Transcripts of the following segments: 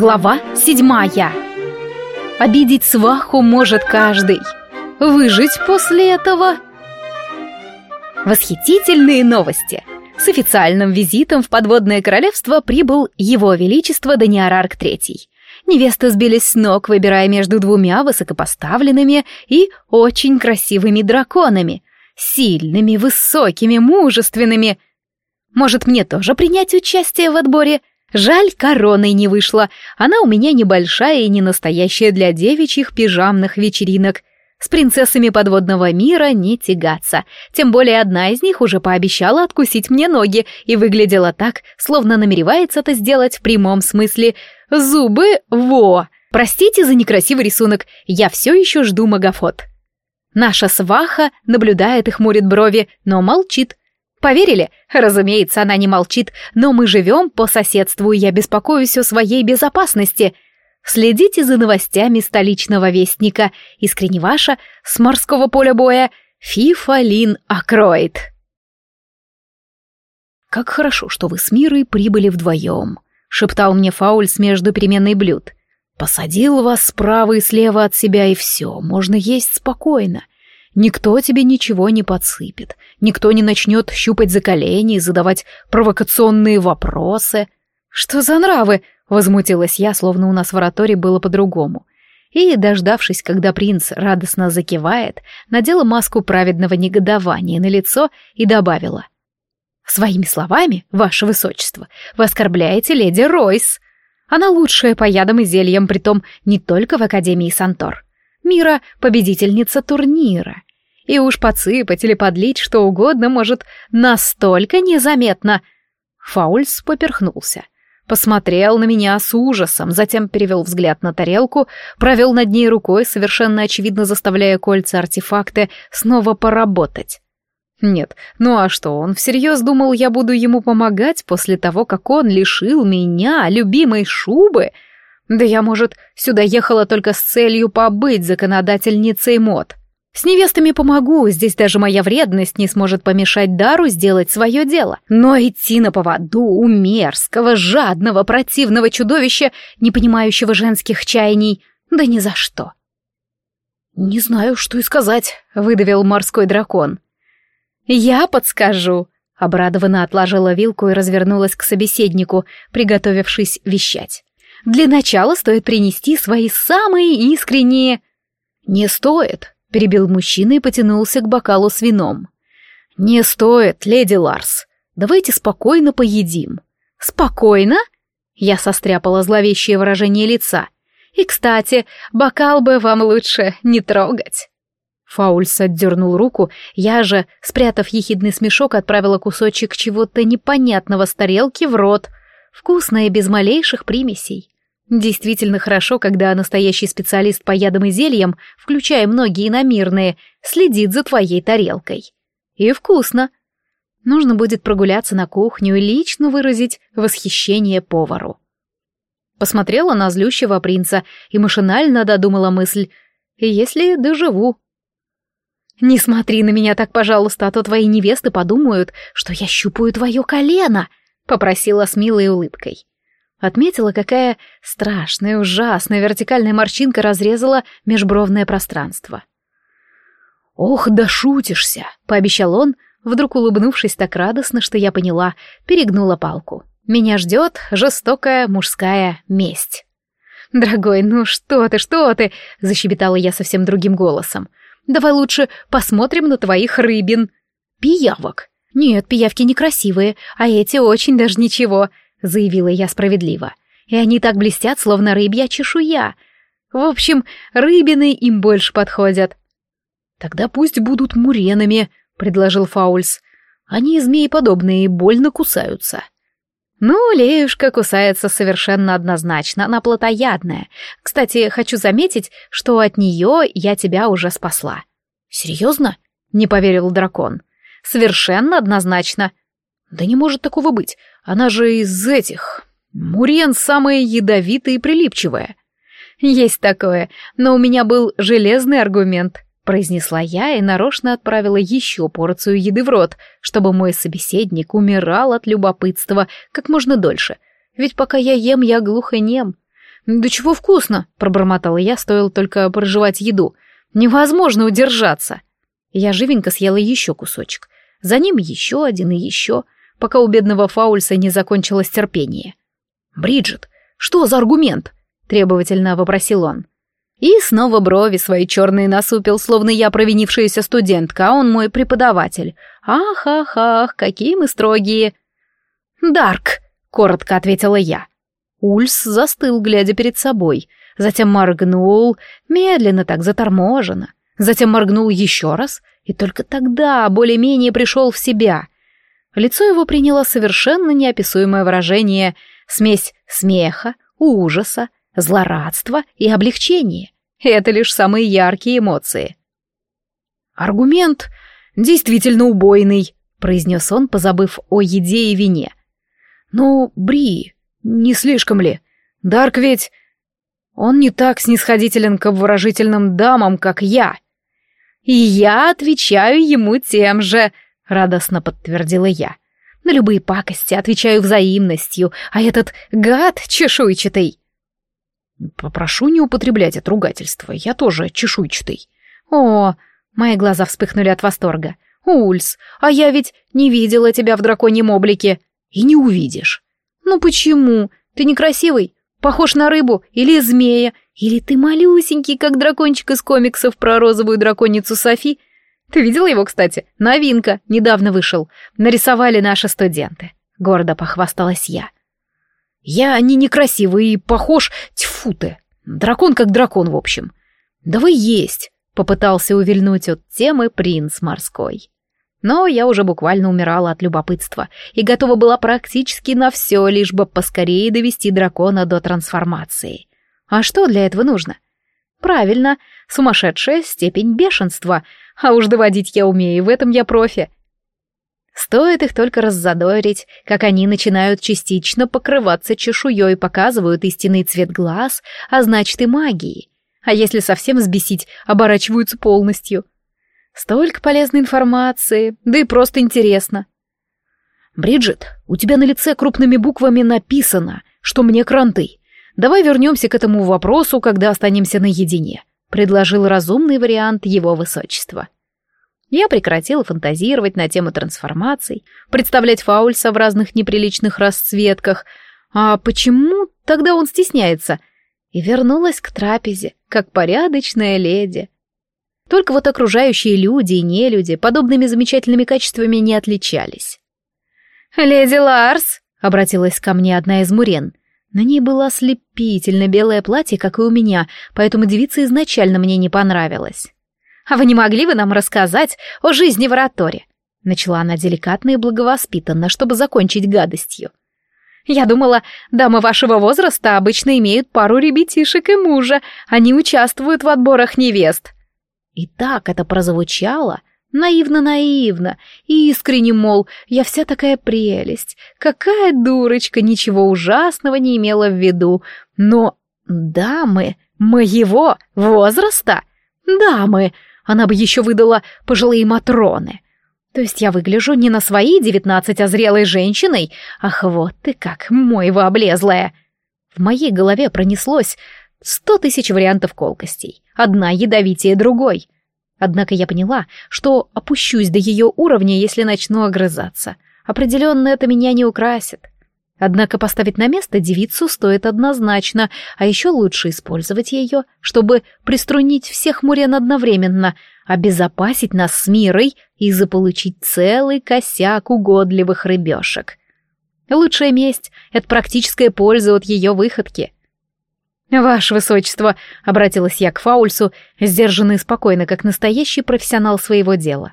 Глава седьмая. Обидеть сваху может каждый. Выжить после этого... Восхитительные новости. С официальным визитом в подводное королевство прибыл его величество Даниарарк III. Невесты сбились с ног, выбирая между двумя высокопоставленными и очень красивыми драконами. Сильными, высокими, мужественными. Может, мне тоже принять участие в отборе? Жаль, короной не вышла. Она у меня небольшая и не настоящая для девичьих пижамных вечеринок. С принцессами подводного мира не тягаться. Тем более одна из них уже пообещала откусить мне ноги и выглядела так, словно намеревается это сделать в прямом смысле. Зубы во! Простите за некрасивый рисунок, я все еще жду магафот. Наша сваха наблюдает и хмурит брови, но молчит. Поверили? Разумеется, она не молчит, но мы живем по соседству, и я беспокоюсь о своей безопасности. Следите за новостями столичного вестника. Искренне ваша, с морского поля боя, Фифалин Акроид. «Как хорошо, что вы с Мирой прибыли вдвоем», — шептал мне Фаульс между переменной блюд. «Посадил вас справа и слева от себя, и все, можно есть спокойно. Никто тебе ничего не подсыпет, никто не начнет щупать за колени и задавать провокационные вопросы. «Что за нравы?» — возмутилась я, словно у нас в оратории было по-другому. И, дождавшись, когда принц радостно закивает, надела маску праведного негодования на лицо и добавила. «Своими словами, ваше высочество, вы оскорбляете леди Ройс. Она лучшая по ядам и зельям, притом не только в Академии Сантор. Мира — победительница турнира. И уж подсыпать или подлить что угодно может настолько незаметно. Фаульс поперхнулся. Посмотрел на меня с ужасом, затем перевел взгляд на тарелку, провел над ней рукой, совершенно очевидно заставляя кольца-артефакты снова поработать. Нет, ну а что, он всерьез думал, я буду ему помогать после того, как он лишил меня любимой шубы — да я, может, сюда ехала только с целью побыть законодательницей мод. С невестами помогу, здесь даже моя вредность не сможет помешать Дару сделать свое дело. Но идти на поводу у мерзкого, жадного, противного чудовища, не понимающего женских чаяний, да ни за что. «Не знаю, что и сказать», — выдавил морской дракон. «Я подскажу», — обрадованно отложила вилку и развернулась к собеседнику, приготовившись вещать. Для начала стоит принести свои самые искренние... «Не стоит», — перебил мужчина и потянулся к бокалу с вином. «Не стоит, леди Ларс. Давайте спокойно поедим». «Спокойно?» Я состряпала зловещее выражение лица. «И, кстати, бокал бы вам лучше не трогать». Фаульс отдернул руку, я же, спрятав ехидный смешок, отправила кусочек чего-то непонятного с тарелки в рот. Вкусное, без малейших примесей. Действительно хорошо, когда настоящий специалист по ядам и зельям, включая многие иномирные, следит за твоей тарелкой. И вкусно. Нужно будет прогуляться на кухню и лично выразить восхищение повару. Посмотрела на злющего принца и машинально додумала мысль «Если доживу». «Не смотри на меня так, пожалуйста, а то твои невесты подумают, что я щупаю твое колено», — попросила с милой улыбкой. Отметила, какая страшная, ужасная вертикальная морщинка разрезала межбровное пространство. «Ох, да шутишься!» — пообещал он, вдруг улыбнувшись так радостно, что я поняла, перегнула палку. «Меня ждет жестокая мужская месть». «Дорогой, ну что ты, что ты?» — защебетала я совсем другим голосом. «Давай лучше посмотрим на твоих рыбин». «Пиявок». «Нет, пиявки некрасивые, а эти очень даже ничего», — заявила я справедливо. «И они так блестят, словно рыбья чешуя. В общем, рыбины им больше подходят». «Тогда пусть будут муренами», — предложил Фаульс. «Они змееподобные и больно кусаются». «Ну, Леюшка кусается совершенно однозначно, она плотоядная. Кстати, хочу заметить, что от нее я тебя уже спасла». «Серьезно?» — не поверил дракон. «Совершенно однозначно». «Да не может такого быть. Она же из этих. Мурен самая ядовитая и прилипчивая. Есть такое, но у меня был железный аргумент, произнесла я и нарочно отправила еще порцию еды в рот, чтобы мой собеседник умирал от любопытства как можно дольше. Ведь пока я ем, я глухо нем. «Да чего вкусно!» — пробормотала я, стоило только проживать еду. «Невозможно удержаться!» Я живенько съела еще кусочек. За ним еще один и еще, пока у бедного Фаульса не закончилось терпение. «Бриджит, что за аргумент?» — требовательно вопросил он. И снова брови свои черные насупил, словно я провинившаяся студентка, а он мой преподаватель. «Ах, ах, ах, какие мы строгие!» «Дарк!» — коротко ответила я. Ульс застыл, глядя перед собой, затем моргнул, медленно так заторможенно, затем моргнул еще раз, и только тогда более-менее пришел в себя. Лицо его приняло совершенно неописуемое выражение, смесь смеха, ужаса, злорадства и облегчения. Это лишь самые яркие эмоции. «Аргумент действительно убойный», — произнес он, позабыв о еде и вине. «Ну, Бри, не слишком ли? Дарк ведь... Он не так снисходителен к обворожительным дамам, как я». «И я отвечаю ему тем же», — радостно подтвердила я. «На любые пакости отвечаю взаимностью, а этот гад чешуйчатый...» «Попрошу не употреблять это ругательство, я тоже чешуйчатый». «О!» — мои глаза вспыхнули от восторга. «Ульс, а я ведь не видела тебя в драконьем облике». «И не увидишь». «Ну почему? Ты некрасивый? Похож на рыбу или змея? Или ты малюсенький, как дракончик из комиксов про розовую драконицу Софи? Ты видел его, кстати? Новинка, недавно вышел. Нарисовали наши студенты». Гордо похвасталась я. Я не некрасивый и похож, тьфу ты. Дракон как дракон, в общем. Давай есть, попытался увильнуть от темы принц морской. Но я уже буквально умирала от любопытства и готова была практически на все, лишь бы поскорее довести дракона до трансформации. А что для этого нужно? Правильно, сумасшедшая степень бешенства, а уж доводить я умею, в этом я профи. Стоит их только раззадорить, как они начинают частично покрываться чешуей, показывают истинный цвет глаз, а значит и магии. А если совсем взбесить, оборачиваются полностью. Столько полезной информации, да и просто интересно. «Бриджит, у тебя на лице крупными буквами написано, что мне кранты. Давай вернемся к этому вопросу, когда останемся наедине», — предложил разумный вариант его высочества. Я прекратила фантазировать на тему трансформаций, представлять Фаульса в разных неприличных расцветках. А почему тогда он стесняется? И вернулась к трапезе, как порядочная леди. Только вот окружающие люди и нелюди подобными замечательными качествами не отличались. «Леди Ларс!» — обратилась ко мне одна из мурен. На ней было ослепительно белое платье, как и у меня, поэтому девица изначально мне не понравилась. А вы не могли бы нам рассказать о жизни в Ораторе?» Начала она деликатно и благовоспитанно, чтобы закончить гадостью. «Я думала, дамы вашего возраста обычно имеют пару ребятишек и мужа, они участвуют в отборах невест». И так это прозвучало, наивно-наивно, искренне, мол, я вся такая прелесть, какая дурочка, ничего ужасного не имела в виду, но дамы моего возраста, дамы, она бы еще выдала пожилые матроны. То есть я выгляжу не на свои девятнадцать, а зрелой женщиной? Ах, вот ты как, мойва облезлая. В моей голове пронеслось сто тысяч вариантов колкостей, одна ядовитее другой. Однако я поняла, что опущусь до ее уровня, если начну огрызаться. Определенно это меня не украсит. Однако поставить на место девицу стоит однозначно, а еще лучше использовать ее, чтобы приструнить всех мурен одновременно, обезопасить нас с мирой и заполучить целый косяк угодливых рыбешек. Лучшая месть — это практическая польза от ее выходки. «Ваше высочество», — обратилась я к Фаульсу, сдержанно и спокойно, как настоящий профессионал своего дела.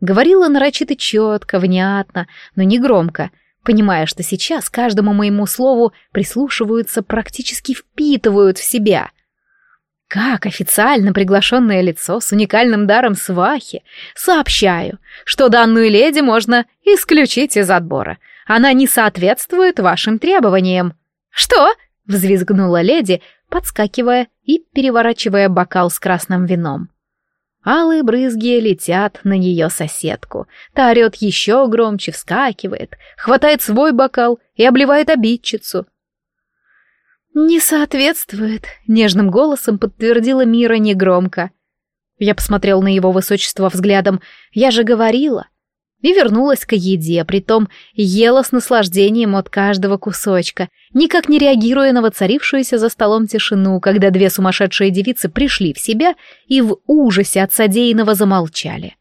Говорила нарочито четко, внятно, но не громко — понимая, что сейчас каждому моему слову прислушиваются, практически впитывают в себя. Как официально приглашенное лицо с уникальным даром свахи сообщаю, что данную леди можно исключить из отбора. Она не соответствует вашим требованиям. «Что?» — взвизгнула леди, подскакивая и переворачивая бокал с красным вином. Алые брызги летят на ее соседку. Та орет еще громче, вскакивает, хватает свой бокал и обливает обидчицу. «Не соответствует», — нежным голосом подтвердила Мира негромко. Я посмотрел на его высочество взглядом. «Я же говорила». И вернулась к еде, притом ела с наслаждением от каждого кусочка, никак не реагируя на воцарившуюся за столом тишину, когда две сумасшедшие девицы пришли в себя и в ужасе от содеянного замолчали.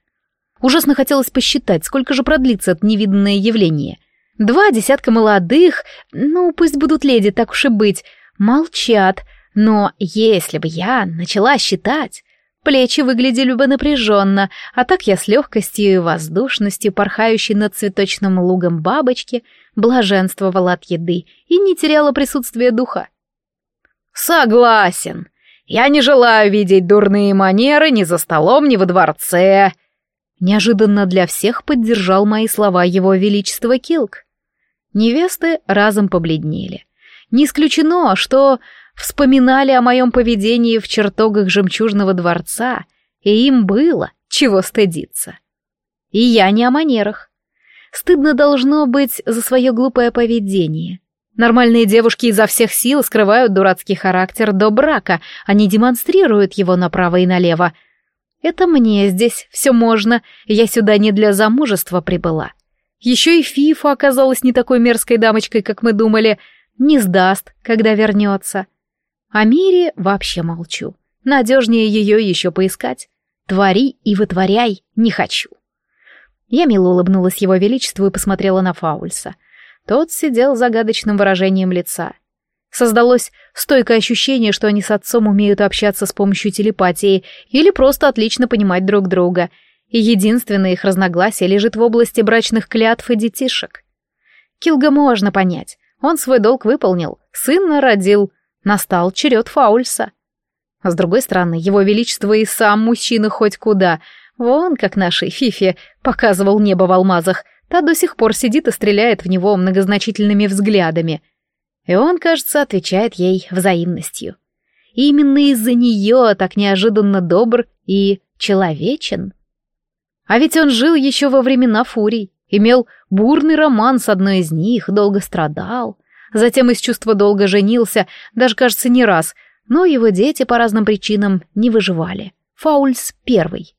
Ужасно хотелось посчитать, сколько же продлится это невиданное явление. Два десятка молодых, ну, пусть будут леди, так уж и быть, молчат, но если бы я начала считать, плечи выглядели бы напряженно, а так я с легкостью и воздушностью, порхающей над цветочным лугом бабочки, блаженствовала от еды и не теряла присутствия духа. «Согласен. Я не желаю видеть дурные манеры ни за столом, ни во дворце». Неожиданно для всех поддержал мои слова его величество Килк. Невесты разом побледнели. Не исключено, что вспоминали о моем поведении в чертогах жемчужного дворца, и им было чего стыдиться. И я не о манерах. Стыдно должно быть за свое глупое поведение. Нормальные девушки изо всех сил скрывают дурацкий характер до брака, они демонстрируют его направо и налево. Это мне здесь все можно, я сюда не для замужества прибыла. Еще и Фифа оказалась не такой мерзкой дамочкой, как мы думали, не сдаст, когда вернется. О мире вообще молчу. Надежнее ее еще поискать. Твори и вытворяй не хочу. Я мило улыбнулась его величеству и посмотрела на Фаульса. Тот сидел загадочным выражением лица. Создалось стойкое ощущение, что они с отцом умеют общаться с помощью телепатии или просто отлично понимать друг друга — и единственное их разногласие лежит в области брачных клятв и детишек. Килга можно понять. Он свой долг выполнил, сына родил, настал черед Фаульса. А с другой стороны, его величество и сам мужчина хоть куда. Вон, как нашей Фифе показывал небо в алмазах, та до сих пор сидит и стреляет в него многозначительными взглядами. И он, кажется, отвечает ей взаимностью. И именно из-за нее так неожиданно добр и человечен. А ведь он жил еще во времена фурий, имел бурный роман с одной из них, долго страдал. Затем из чувства долга женился, даже, кажется, не раз, но его дети по разным причинам не выживали. Фаульс первый.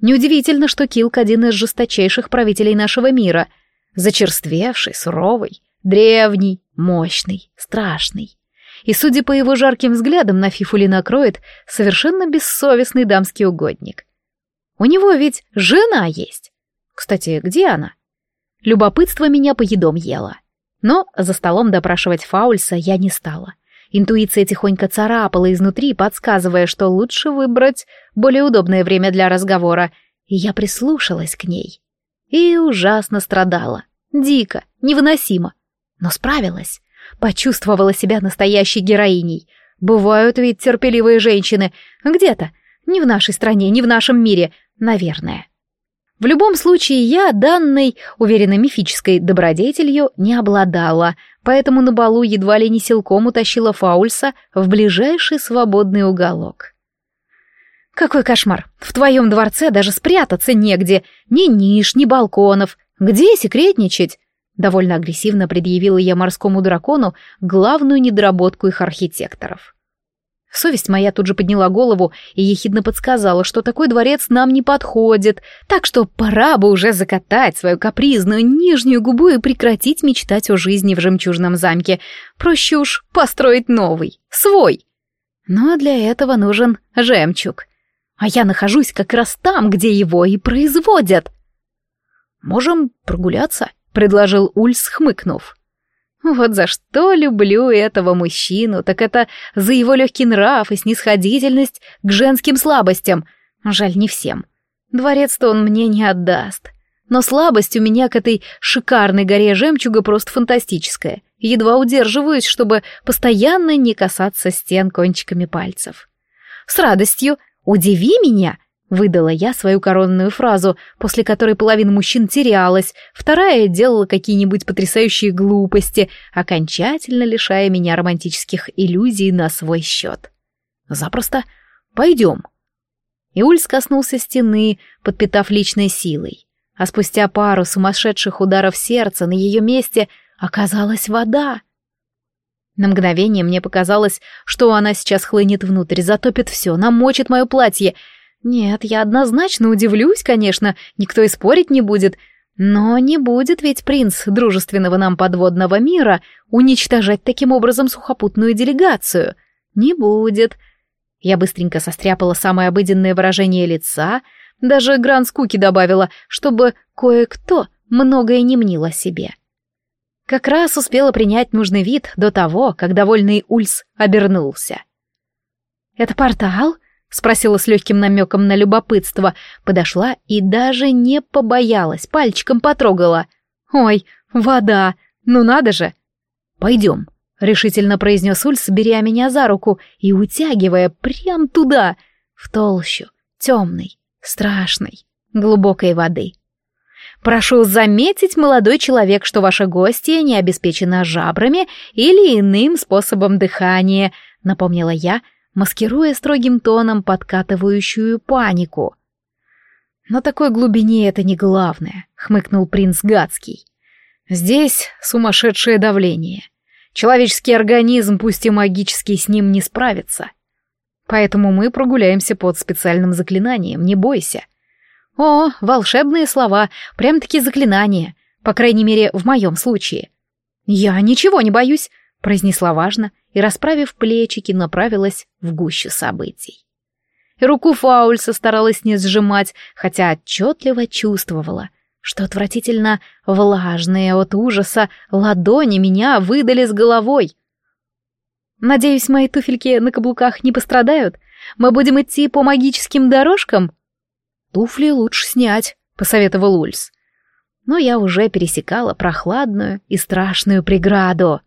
Неудивительно, что Килк один из жесточайших правителей нашего мира. Зачерствевший, суровый, древний, мощный, страшный. И, судя по его жарким взглядам на Фифули накроет, совершенно бессовестный дамский угодник — у него ведь жена есть. Кстати, где она? Любопытство меня по едом ело. Но за столом допрашивать Фаульса я не стала. Интуиция тихонько царапала изнутри, подсказывая, что лучше выбрать более удобное время для разговора, и я прислушалась к ней. И ужасно страдала. Дико, невыносимо. Но справилась. Почувствовала себя настоящей героиней. Бывают ведь терпеливые женщины. Где-то. Не в нашей стране, не в нашем мире. Наверное. В любом случае, я данной, уверенно мифической добродетелью не обладала, поэтому на балу едва ли не силком утащила Фаульса в ближайший свободный уголок. «Какой кошмар! В твоем дворце даже спрятаться негде! Ни ниш, ни балконов! Где секретничать?» Довольно агрессивно предъявила я морскому дракону главную недоработку их архитекторов. Совесть моя тут же подняла голову и ехидно подсказала, что такой дворец нам не подходит, так что пора бы уже закатать свою капризную нижнюю губу и прекратить мечтать о жизни в жемчужном замке. Проще уж построить новый, свой. Но для этого нужен жемчуг. А я нахожусь как раз там, где его и производят. «Можем прогуляться», — предложил Ульс, хмыкнув. Вот за что люблю этого мужчину, так это за его легкий нрав и снисходительность к женским слабостям. Жаль, не всем. Дворец-то он мне не отдаст. Но слабость у меня к этой шикарной горе жемчуга просто фантастическая. Едва удерживаюсь, чтобы постоянно не касаться стен кончиками пальцев. С радостью «Удиви меня!» Выдала я свою коронную фразу, после которой половина мужчин терялась, вторая делала какие-нибудь потрясающие глупости, окончательно лишая меня романтических иллюзий на свой счет. Запросто. Пойдем. Иульс коснулся стены, подпитав личной силой. А спустя пару сумасшедших ударов сердца на ее месте оказалась вода. На мгновение мне показалось, что она сейчас хлынет внутрь, затопит все, намочит мое платье. Нет, я однозначно удивлюсь, конечно, никто и спорить не будет. Но не будет ведь принц дружественного нам подводного мира уничтожать таким образом сухопутную делегацию. Не будет. Я быстренько состряпала самое обыденное выражение лица, даже гран скуки добавила, чтобы кое-кто многое не мнил себе. — как раз успела принять нужный вид до того, как довольный Ульс обернулся. «Это портал?» — спросила с легким намеком на любопытство, подошла и даже не побоялась, пальчиком потрогала. «Ой, вода! Ну надо же!» «Пойдем», — решительно произнес Ульс, беря меня за руку и утягивая прям туда, в толщу, темной, страшной, глубокой воды. Прошу заметить, молодой человек, что ваша гостья не обеспечена жабрами или иным способом дыхания, напомнила я, маскируя строгим тоном подкатывающую панику. На такой глубине это не главное, хмыкнул принц Гадский. Здесь сумасшедшее давление. Человеческий организм, пусть и магический, с ним не справится. Поэтому мы прогуляемся под специальным заклинанием, не бойся. О, волшебные слова, прям-таки заклинания, по крайней мере, в моем случае. Я ничего не боюсь, произнесла важно и, расправив плечики, направилась в гущу событий. И руку Фаульса старалась не сжимать, хотя отчетливо чувствовала, что отвратительно влажные от ужаса ладони меня выдали с головой. «Надеюсь, мои туфельки на каблуках не пострадают? Мы будем идти по магическим дорожкам?» «Туфли лучше снять», — посоветовал Ульс. Но я уже пересекала прохладную и страшную преграду.